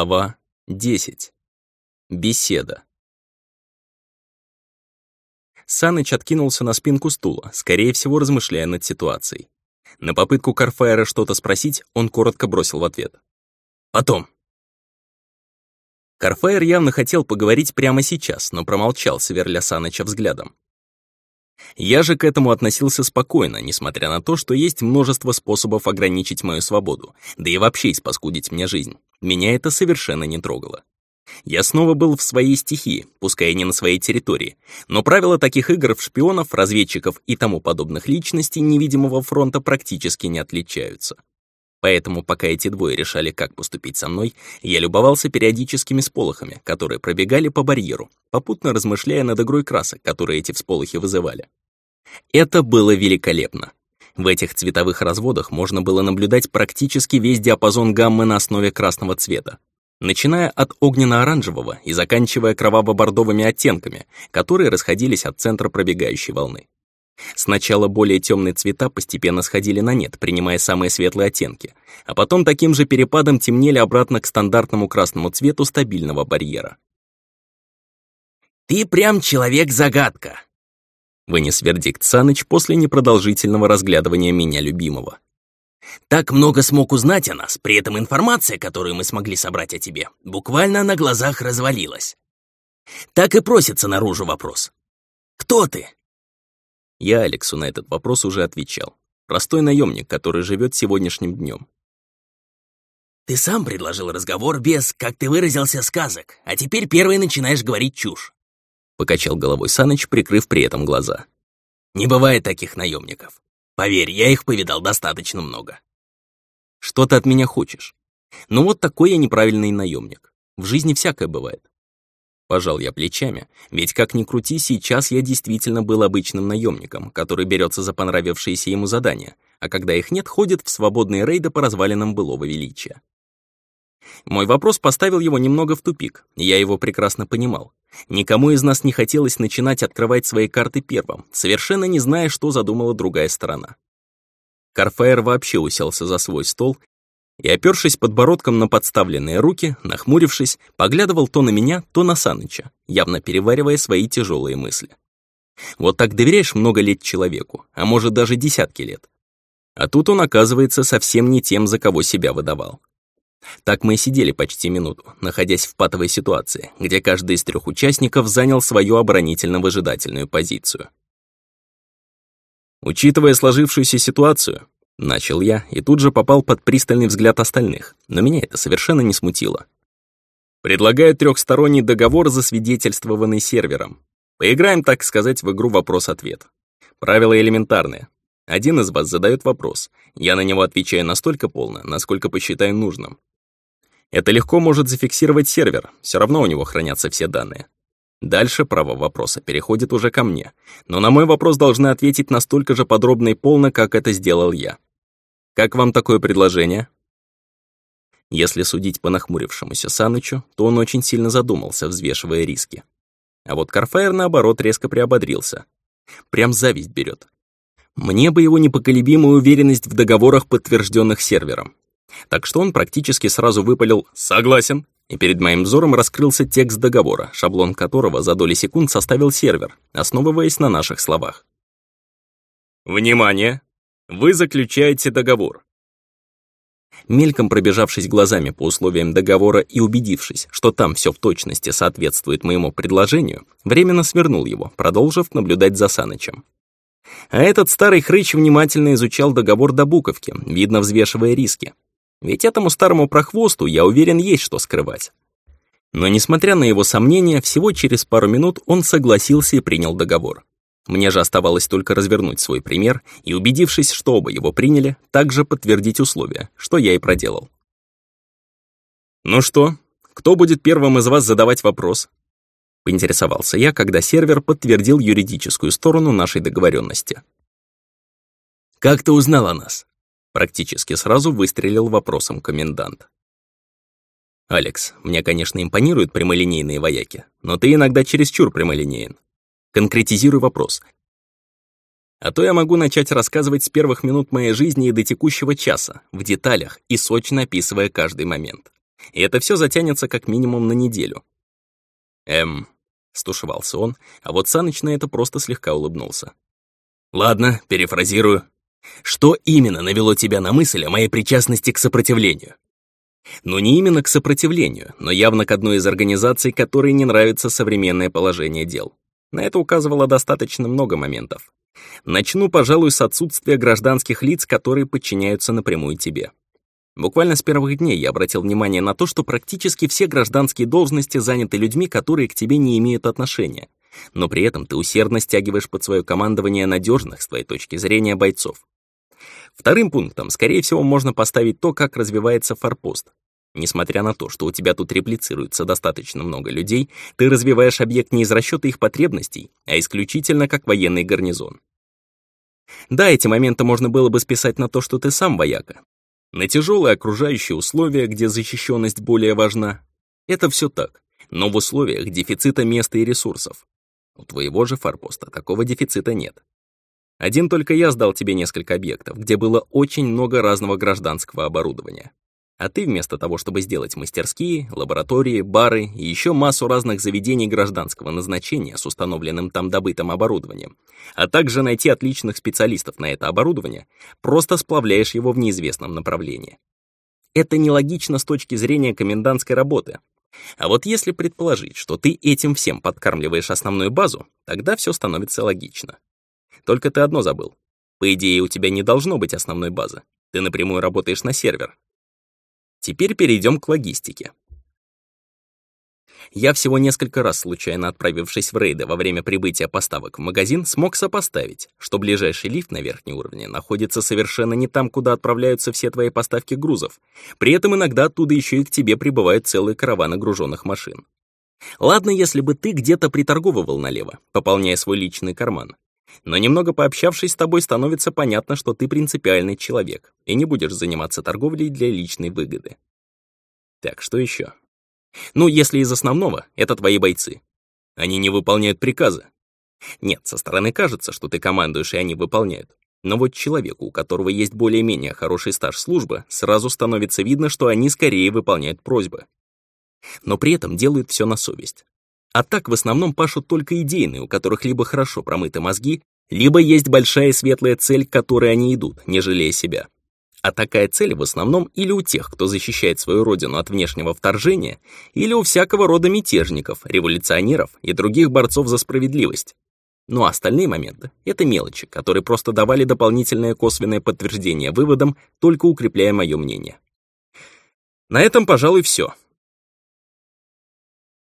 Глава 10. Беседа. Саныч откинулся на спинку стула, скорее всего, размышляя над ситуацией. На попытку Карфаера что-то спросить, он коротко бросил в ответ. «Потом». Карфаер явно хотел поговорить прямо сейчас, но промолчал, сверля Саныча взглядом. Я же к этому относился спокойно, несмотря на то, что есть множество способов ограничить мою свободу, да и вообще испаскудить мне жизнь. Меня это совершенно не трогало. Я снова был в своей стихии, пускай и не на своей территории, но правила таких игр в шпионов, разведчиков и тому подобных личностей невидимого фронта практически не отличаются. Поэтому, пока эти двое решали, как поступить со мной, я любовался периодическими сполохами, которые пробегали по барьеру, попутно размышляя над игрой красок, которые эти всполохи вызывали. Это было великолепно. В этих цветовых разводах можно было наблюдать практически весь диапазон гаммы на основе красного цвета, начиная от огненно-оранжевого и заканчивая кроваво-бордовыми оттенками, которые расходились от центра пробегающей волны. Сначала более темные цвета постепенно сходили на нет, принимая самые светлые оттенки, а потом таким же перепадом темнели обратно к стандартному красному цвету стабильного барьера. «Ты прям человек-загадка», — вынес вердикт Саныч после непродолжительного разглядывания меня любимого. «Так много смог узнать о нас, при этом информация, которую мы смогли собрать о тебе, буквально на глазах развалилась. Так и просится наружу вопрос. Кто ты?» Я Алексу на этот вопрос уже отвечал. Простой наемник, который живет сегодняшним днем. «Ты сам предложил разговор без, как ты выразился, сказок, а теперь первый начинаешь говорить чушь», покачал головой Саныч, прикрыв при этом глаза. «Не бывает таких наемников. Поверь, я их повидал достаточно много». «Что ты от меня хочешь? Ну вот такой я неправильный наемник. В жизни всякое бывает. Пожал я плечами, ведь как ни крути, сейчас я действительно был обычным наемником, который берется за понравившиеся ему задания, а когда их нет, ходит в свободные рейды по развалинам былого величия. Мой вопрос поставил его немного в тупик, я его прекрасно понимал. Никому из нас не хотелось начинать открывать свои карты первым, совершенно не зная, что задумала другая сторона. Карфаер вообще уселся за свой стол и, опёршись подбородком на подставленные руки, нахмурившись, поглядывал то на меня, то на Саныча, явно переваривая свои тяжелые мысли. Вот так доверяешь много лет человеку, а может даже десятки лет. А тут он оказывается совсем не тем, за кого себя выдавал. Так мы и сидели почти минуту, находясь в патовой ситуации, где каждый из трех участников занял свою оборонительно-выжидательную позицию. Учитывая сложившуюся ситуацию, Начал я и тут же попал под пристальный взгляд остальных, но меня это совершенно не смутило. Предлагаю трехсторонний договор, засвидетельствованный сервером. Поиграем, так сказать, в игру вопрос-ответ. Правила элементарные. Один из вас задает вопрос. Я на него отвечаю настолько полно, насколько посчитаю нужным. Это легко может зафиксировать сервер, все равно у него хранятся все данные. Дальше право вопроса переходит уже ко мне, но на мой вопрос должны ответить настолько же подробно и полно, как это сделал я. Как вам такое предложение?» Если судить по нахмурившемуся Санычу, то он очень сильно задумался, взвешивая риски. А вот Карфаер, наоборот, резко приободрился. Прям зависть берет. Мне бы его непоколебимую уверенность в договорах, подтвержденных сервером. Так что он практически сразу выпалил «Согласен», и перед моим взором раскрылся текст договора, шаблон которого за доли секунд составил сервер, основываясь на наших словах. «Внимание! Вы заключаете договор. Мельком пробежавшись глазами по условиям договора и убедившись, что там все в точности соответствует моему предложению, временно свернул его, продолжив наблюдать за Санычем. А этот старый хрыч внимательно изучал договор до буковки, видно взвешивая риски. Ведь этому старому прохвосту, я уверен, есть что скрывать. Но несмотря на его сомнения, всего через пару минут он согласился и принял договор. Мне же оставалось только развернуть свой пример и, убедившись, что оба его приняли, также подтвердить условия, что я и проделал. «Ну что, кто будет первым из вас задавать вопрос?» Поинтересовался я, когда сервер подтвердил юридическую сторону нашей договоренности. «Как ты узнал о нас?» Практически сразу выстрелил вопросом комендант. «Алекс, мне, конечно, импонируют прямолинейные вояки, но ты иногда чересчур прямолинеен. Конкретизируй вопрос. А то я могу начать рассказывать с первых минут моей жизни и до текущего часа, в деталях и сочно описывая каждый момент. И это все затянется как минимум на неделю. Эм, стушевался он, а вот Саныч на это просто слегка улыбнулся. Ладно, перефразирую. Что именно навело тебя на мысль о моей причастности к сопротивлению? Ну не именно к сопротивлению, но явно к одной из организаций, которой не нравится современное положение дел. На это указывало достаточно много моментов. Начну, пожалуй, с отсутствия гражданских лиц, которые подчиняются напрямую тебе. Буквально с первых дней я обратил внимание на то, что практически все гражданские должности заняты людьми, которые к тебе не имеют отношения. Но при этом ты усердно стягиваешь под свое командование надежных, с твоей точки зрения, бойцов. Вторым пунктом, скорее всего, можно поставить то, как развивается форпост. Несмотря на то, что у тебя тут реплицируется достаточно много людей, ты развиваешь объект не из расчета их потребностей, а исключительно как военный гарнизон. Да, эти моменты можно было бы списать на то, что ты сам вояка. На тяжелые окружающие условия, где защищенность более важна. Это все так, но в условиях дефицита места и ресурсов. У твоего же форпоста такого дефицита нет. Один только я сдал тебе несколько объектов, где было очень много разного гражданского оборудования. А ты вместо того, чтобы сделать мастерские, лаборатории, бары и еще массу разных заведений гражданского назначения с установленным там добытым оборудованием, а также найти отличных специалистов на это оборудование, просто сплавляешь его в неизвестном направлении. Это нелогично с точки зрения комендантской работы. А вот если предположить, что ты этим всем подкармливаешь основную базу, тогда все становится логично. Только ты одно забыл. По идее, у тебя не должно быть основной базы. Ты напрямую работаешь на сервер, Теперь перейдем к логистике. Я всего несколько раз, случайно отправившись в рейды во время прибытия поставок в магазин, смог сопоставить, что ближайший лифт на верхнем уровне находится совершенно не там, куда отправляются все твои поставки грузов. При этом иногда оттуда еще и к тебе прибывают целые караваны груженных машин. Ладно, если бы ты где-то приторговывал налево, пополняя свой личный карман. Но немного пообщавшись с тобой, становится понятно, что ты принципиальный человек и не будешь заниматься торговлей для личной выгоды. Так, что еще? Ну, если из основного, это твои бойцы. Они не выполняют приказы. Нет, со стороны кажется, что ты командуешь, и они выполняют. Но вот человеку, у которого есть более-менее хороший стаж службы, сразу становится видно, что они скорее выполняют просьбы. Но при этом делают все на совесть. А так в основном пашут только идейные, у которых либо хорошо промыты мозги, либо есть большая светлая цель, к которой они идут, не жалея себя. А такая цель в основном или у тех, кто защищает свою родину от внешнего вторжения, или у всякого рода мятежников, революционеров и других борцов за справедливость. Ну а остальные моменты — это мелочи, которые просто давали дополнительное косвенное подтверждение выводам, только укрепляя мое мнение. На этом, пожалуй, все.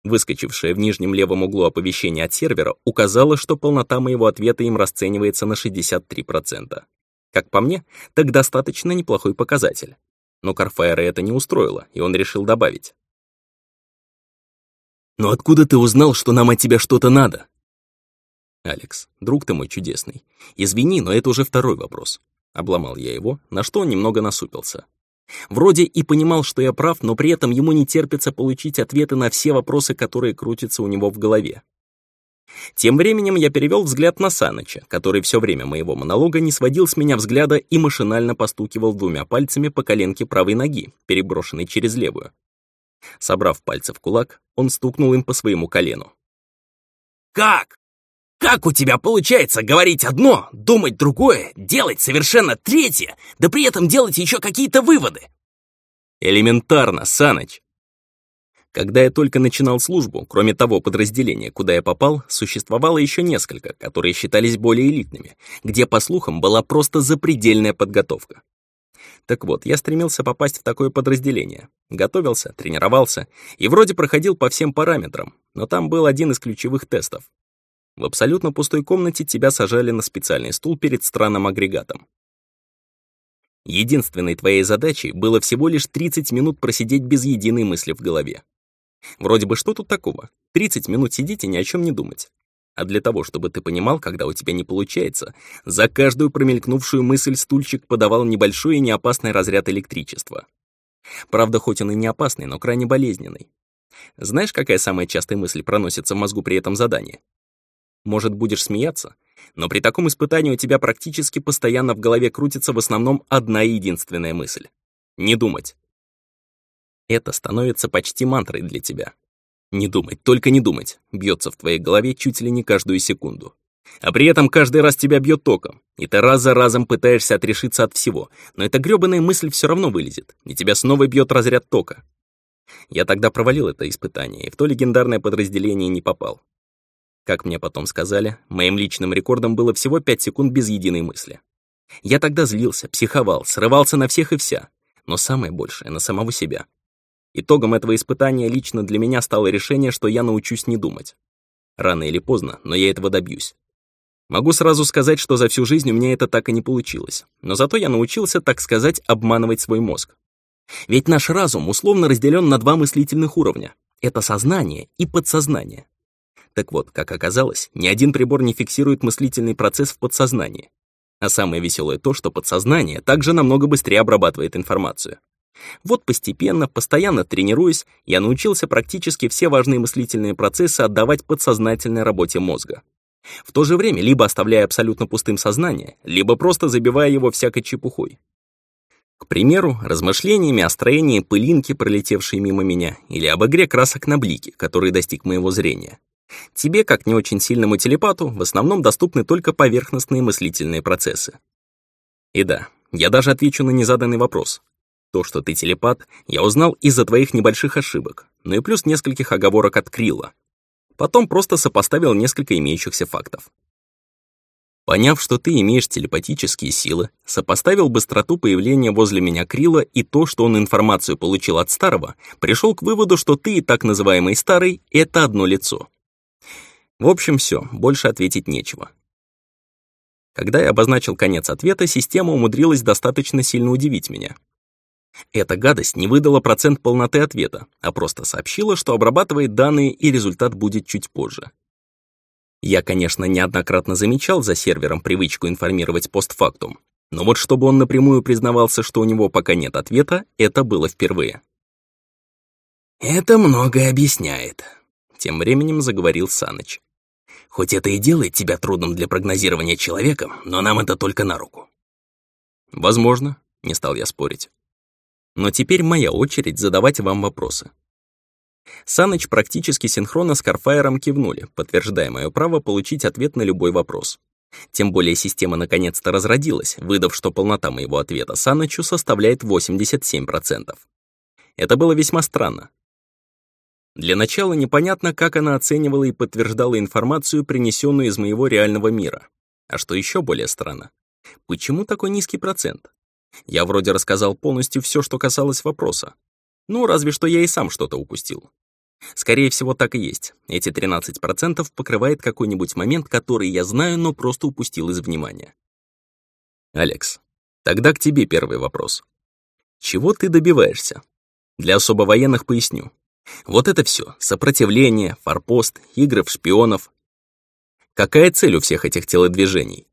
Выскочившее в нижнем левом углу оповещение от сервера указало, что полнота моего ответа им расценивается на 63%. Как по мне, так достаточно неплохой показатель. Но Карфаера это не устроило, и он решил добавить. «Но откуда ты узнал, что нам от тебя что-то надо?» «Алекс, друг ты мой чудесный, извини, но это уже второй вопрос». Обломал я его, на что он немного насупился. Вроде и понимал, что я прав, но при этом ему не терпится получить ответы на все вопросы, которые крутятся у него в голове. Тем временем я перевел взгляд на Саныча, который все время моего монолога не сводил с меня взгляда и машинально постукивал двумя пальцами по коленке правой ноги, переброшенной через левую. Собрав пальцы в кулак, он стукнул им по своему колену. «Как? Как у тебя получается говорить одно, думать другое, делать совершенно третье, да при этом делать еще какие-то выводы? Элементарно, Саныч. Когда я только начинал службу, кроме того подразделения, куда я попал, существовало еще несколько, которые считались более элитными, где, по слухам, была просто запредельная подготовка. Так вот, я стремился попасть в такое подразделение. Готовился, тренировался и вроде проходил по всем параметрам, но там был один из ключевых тестов в абсолютно пустой комнате тебя сажали на специальный стул перед странным агрегатом. Единственной твоей задачей было всего лишь 30 минут просидеть без единой мысли в голове. Вроде бы что тут такого? 30 минут сидеть и ни о чем не думать. А для того, чтобы ты понимал, когда у тебя не получается, за каждую промелькнувшую мысль стульчик подавал небольшой и неопасный разряд электричества. Правда, хоть он и не опасный, но крайне болезненный. Знаешь, какая самая частая мысль проносится в мозгу при этом задании? Может, будешь смеяться? Но при таком испытании у тебя практически постоянно в голове крутится в основном одна единственная мысль. Не думать. Это становится почти мантрой для тебя. Не думать, только не думать, бьется в твоей голове чуть ли не каждую секунду. А при этом каждый раз тебя бьет током, и ты раз за разом пытаешься отрешиться от всего, но эта грёбаная мысль все равно вылезет, и тебя снова бьет разряд тока. Я тогда провалил это испытание, и в то легендарное подразделение не попал. Как мне потом сказали, моим личным рекордом было всего 5 секунд без единой мысли. Я тогда злился, психовал, срывался на всех и вся, но самое большее — на самого себя. Итогом этого испытания лично для меня стало решение, что я научусь не думать. Рано или поздно, но я этого добьюсь. Могу сразу сказать, что за всю жизнь у меня это так и не получилось, но зато я научился, так сказать, обманывать свой мозг. Ведь наш разум условно разделен на два мыслительных уровня. Это сознание и подсознание. Так вот, как оказалось, ни один прибор не фиксирует мыслительный процесс в подсознании. А самое веселое то, что подсознание также намного быстрее обрабатывает информацию. Вот постепенно, постоянно тренируясь, я научился практически все важные мыслительные процессы отдавать подсознательной работе мозга. В то же время либо оставляя абсолютно пустым сознание, либо просто забивая его всякой чепухой. К примеру, размышлениями о строении пылинки, пролетевшей мимо меня, или об игре красок на блике, который достиг моего зрения. Тебе, как не очень сильному телепату, в основном доступны только поверхностные мыслительные процессы. И да, я даже отвечу на незаданный вопрос. То, что ты телепат, я узнал из-за твоих небольших ошибок, ну и плюс нескольких оговорок от Крила. Потом просто сопоставил несколько имеющихся фактов. Поняв, что ты имеешь телепатические силы, сопоставил быстроту появления возле меня Крила и то, что он информацию получил от старого, пришел к выводу, что ты и так называемый старый — это одно лицо. В общем, все, больше ответить нечего. Когда я обозначил конец ответа, система умудрилась достаточно сильно удивить меня. Эта гадость не выдала процент полноты ответа, а просто сообщила, что обрабатывает данные и результат будет чуть позже. Я, конечно, неоднократно замечал за сервером привычку информировать постфактум, но вот чтобы он напрямую признавался, что у него пока нет ответа, это было впервые. «Это многое объясняет», — тем временем заговорил Саныч. «Хоть это и делает тебя трудным для прогнозирования человеком, но нам это только на руку». «Возможно», — не стал я спорить. Но теперь моя очередь задавать вам вопросы. Саныч практически синхронно с Карфаером кивнули, подтверждая мое право получить ответ на любой вопрос. Тем более система наконец-то разродилась, выдав, что полнота моего ответа Санычу составляет 87%. Это было весьма странно. Для начала непонятно, как она оценивала и подтверждала информацию, принесенную из моего реального мира. А что еще более странно, почему такой низкий процент? Я вроде рассказал полностью все, что касалось вопроса. Ну, разве что я и сам что-то упустил. Скорее всего, так и есть. Эти 13% покрывает какой-нибудь момент, который я знаю, но просто упустил из внимания. Алекс, тогда к тебе первый вопрос. Чего ты добиваешься? Для особо военных поясню. Вот это все: сопротивление, форпост, игры в шпионов. Какая цель у всех этих телодвижений?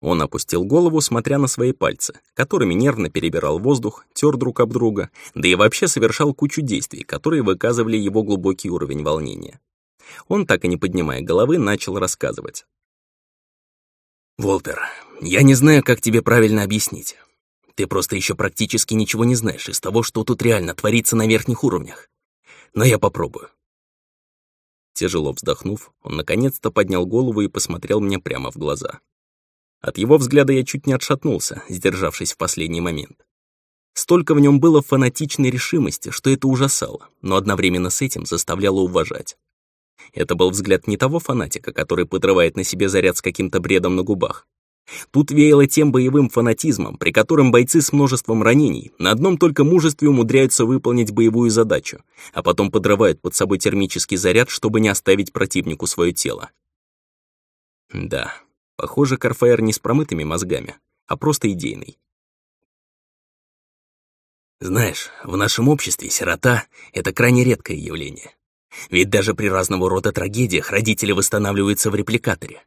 Он опустил голову, смотря на свои пальцы, которыми нервно перебирал воздух, тер друг об друга, да и вообще совершал кучу действий, которые выказывали его глубокий уровень волнения. Он, так и не поднимая головы, начал рассказывать. «Волтер, я не знаю, как тебе правильно объяснить. Ты просто еще практически ничего не знаешь из того, что тут реально творится на верхних уровнях. Но я попробую». Тяжело вздохнув, он наконец-то поднял голову и посмотрел мне прямо в глаза. От его взгляда я чуть не отшатнулся, сдержавшись в последний момент. Столько в нем было фанатичной решимости, что это ужасало, но одновременно с этим заставляло уважать. Это был взгляд не того фанатика, который подрывает на себе заряд с каким-то бредом на губах. Тут веяло тем боевым фанатизмом, при котором бойцы с множеством ранений на одном только мужестве умудряются выполнить боевую задачу, а потом подрывают под собой термический заряд, чтобы не оставить противнику свое тело. Да, Похоже, Карфаер не с промытыми мозгами, а просто идейный. Знаешь, в нашем обществе сирота — это крайне редкое явление. Ведь даже при разного рода трагедиях родители восстанавливаются в репликаторе.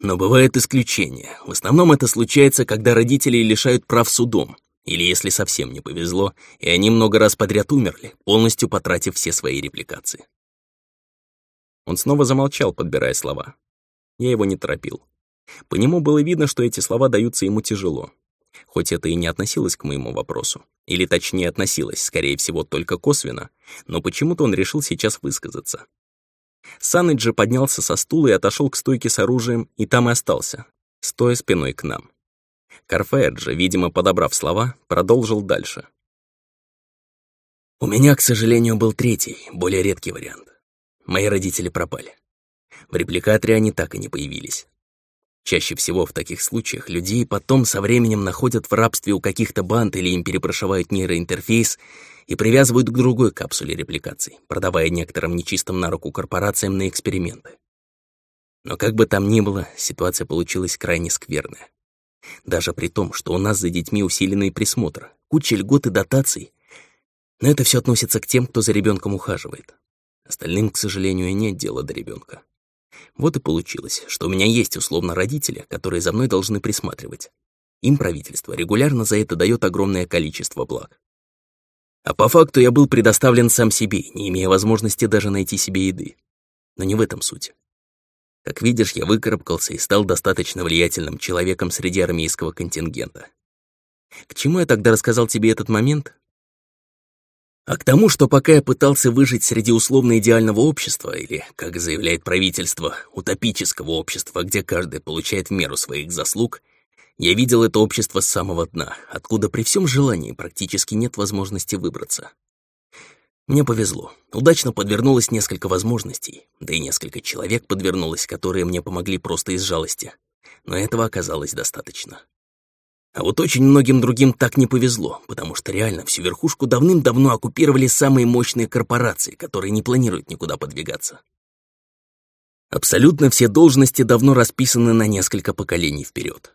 Но бывают исключения. В основном это случается, когда родителей лишают прав судом, или если совсем не повезло, и они много раз подряд умерли, полностью потратив все свои репликации. Он снова замолчал, подбирая слова. Я его не торопил. По нему было видно, что эти слова даются ему тяжело. Хоть это и не относилось к моему вопросу, или точнее относилось, скорее всего, только косвенно, но почему-то он решил сейчас высказаться. Саныч поднялся со стула и отошел к стойке с оружием, и там и остался, стоя спиной к нам. Карфаэт же, видимо, подобрав слова, продолжил дальше. «У меня, к сожалению, был третий, более редкий вариант. Мои родители пропали. В репликаторе они так и не появились. Чаще всего в таких случаях людей потом со временем находят в рабстве у каких-то банд или им перепрошивают нейроинтерфейс и привязывают к другой капсуле репликаций, продавая некоторым нечистым на руку корпорациям на эксперименты. Но как бы там ни было, ситуация получилась крайне скверная. Даже при том, что у нас за детьми усиленный присмотр, куча льгот и дотаций. Но это все относится к тем, кто за ребенком ухаживает. Остальным, к сожалению, нет дела до ребенка. Вот и получилось, что у меня есть условно родители, которые за мной должны присматривать. Им правительство регулярно за это дает огромное количество благ. А по факту я был предоставлен сам себе, не имея возможности даже найти себе еды. Но не в этом суть. Как видишь, я выкарабкался и стал достаточно влиятельным человеком среди армейского контингента. К чему я тогда рассказал тебе этот момент? А к тому, что пока я пытался выжить среди условно-идеального общества, или, как заявляет правительство, утопического общества, где каждый получает меру своих заслуг, я видел это общество с самого дна, откуда при всем желании практически нет возможности выбраться. Мне повезло. Удачно подвернулось несколько возможностей, да и несколько человек подвернулось, которые мне помогли просто из жалости. Но этого оказалось достаточно. А вот очень многим другим так не повезло, потому что реально всю верхушку давным-давно оккупировали самые мощные корпорации, которые не планируют никуда подвигаться. Абсолютно все должности давно расписаны на несколько поколений вперед.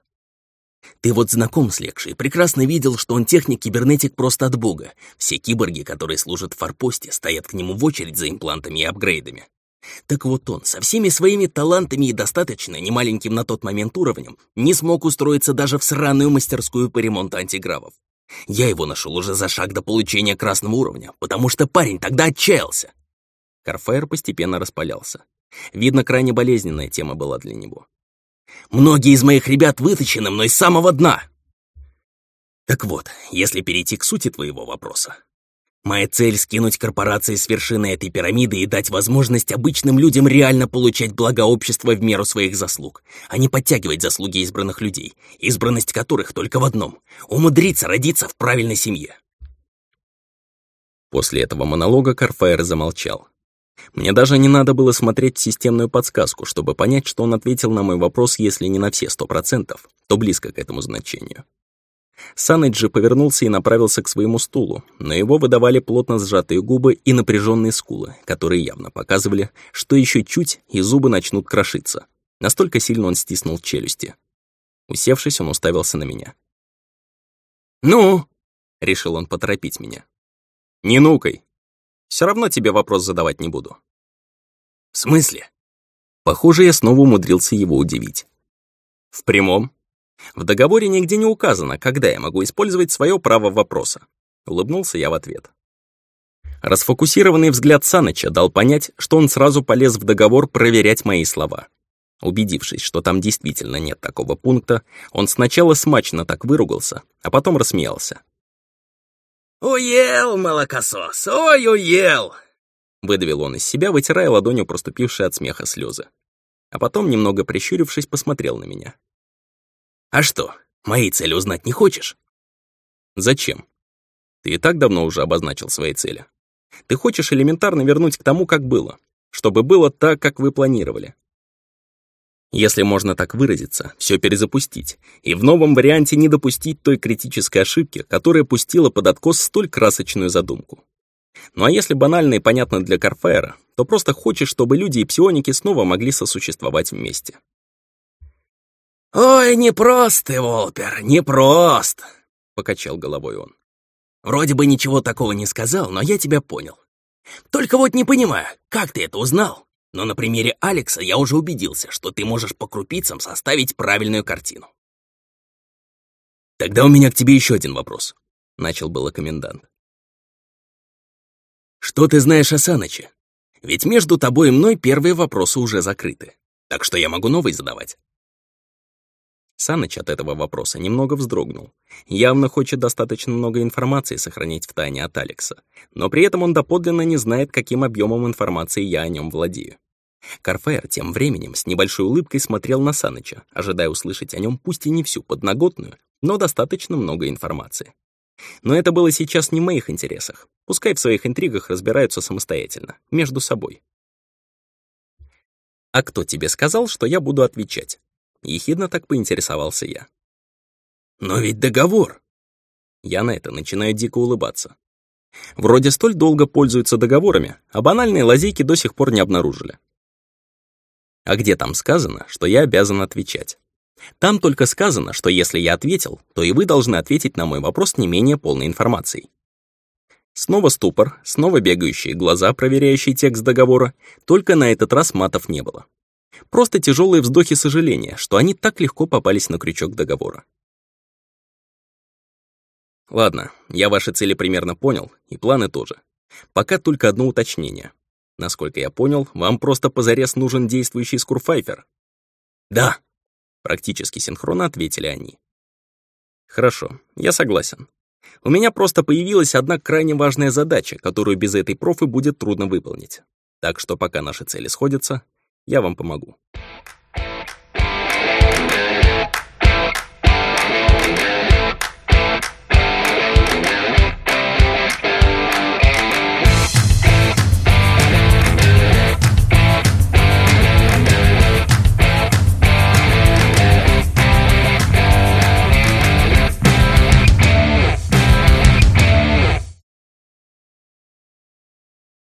Ты вот знаком с Лекшей, прекрасно видел, что он техник-кибернетик просто от бога. Все киборги, которые служат в форпосте, стоят к нему в очередь за имплантами и апгрейдами. Так вот он, со всеми своими талантами и достаточно немаленьким на тот момент уровнем, не смог устроиться даже в сраную мастерскую по ремонту антигравов. Я его нашел уже за шаг до получения красного уровня, потому что парень тогда отчаялся. Карфаер постепенно распалялся. Видно, крайне болезненная тема была для него. Многие из моих ребят вытащены мной с самого дна. Так вот, если перейти к сути твоего вопроса, Моя цель — скинуть корпорации с вершины этой пирамиды и дать возможность обычным людям реально получать благо общества в меру своих заслуг, а не подтягивать заслуги избранных людей, избранность которых только в одном — умудриться родиться в правильной семье. После этого монолога Карфаер замолчал. Мне даже не надо было смотреть системную подсказку, чтобы понять, что он ответил на мой вопрос, если не на все сто процентов, то близко к этому значению. Саныч повернулся и направился к своему стулу, но его выдавали плотно сжатые губы и напряженные скулы, которые явно показывали, что еще чуть, и зубы начнут крошиться. Настолько сильно он стиснул челюсти. Усевшись, он уставился на меня. «Ну?» — решил он поторопить меня. «Не нукай. Все равно тебе вопрос задавать не буду». «В смысле?» Похоже, я снова умудрился его удивить. «В прямом. В договоре нигде не указано, когда я могу использовать свое право вопроса. Улыбнулся я в ответ. Расфокусированный взгляд Саныча дал понять, что он сразу полез в договор проверять мои слова. Убедившись, что там действительно нет такого пункта, он сначала смачно так выругался, а потом рассмеялся. «Уел, молокосос, ой, уел!» Выдавил он из себя, вытирая ладонью проступившие от смеха слезы. А потом, немного прищурившись, посмотрел на меня. А что, мои цели узнать не хочешь? Зачем? Ты и так давно уже обозначил свои цели. Ты хочешь элементарно вернуть к тому, как было, чтобы было так, как вы планировали. Если можно так выразиться, все перезапустить, и в новом варианте не допустить той критической ошибки, которая пустила под откос столь красочную задумку. Ну а если банально и понятно для Карфаера, то просто хочешь, чтобы люди и псионики снова могли сосуществовать вместе. «Ой, непрост ты, Волпер, непрост!» — покачал головой он. «Вроде бы ничего такого не сказал, но я тебя понял. Только вот не понимаю, как ты это узнал? Но на примере Алекса я уже убедился, что ты можешь по крупицам составить правильную картину». «Тогда у меня к тебе еще один вопрос», — начал было комендант. «Что ты знаешь о Саныче? Ведь между тобой и мной первые вопросы уже закрыты, так что я могу новый задавать». Саныч от этого вопроса немного вздрогнул. Явно хочет достаточно много информации сохранить в тайне от Алекса, но при этом он доподлинно не знает, каким объемом информации я о нем владею. Карфаер тем временем с небольшой улыбкой смотрел на Саныча, ожидая услышать о нем пусть и не всю подноготную, но достаточно много информации. Но это было сейчас не в моих интересах. Пускай в своих интригах разбираются самостоятельно, между собой. «А кто тебе сказал, что я буду отвечать?» Ехидно так поинтересовался я. «Но ведь договор!» Я на это начинаю дико улыбаться. Вроде столь долго пользуются договорами, а банальные лазейки до сих пор не обнаружили. А где там сказано, что я обязан отвечать? Там только сказано, что если я ответил, то и вы должны ответить на мой вопрос не менее полной информацией. Снова ступор, снова бегающие глаза, проверяющие текст договора, только на этот раз матов не было. Просто тяжелые вздохи сожаления, что они так легко попались на крючок договора. Ладно, я ваши цели примерно понял, и планы тоже. Пока только одно уточнение. Насколько я понял, вам просто позарез нужен действующий скурфайфер. Да, практически синхронно ответили они. Хорошо, я согласен. У меня просто появилась одна крайне важная задача, которую без этой профы будет трудно выполнить. Так что пока наши цели сходятся, я вам помогу.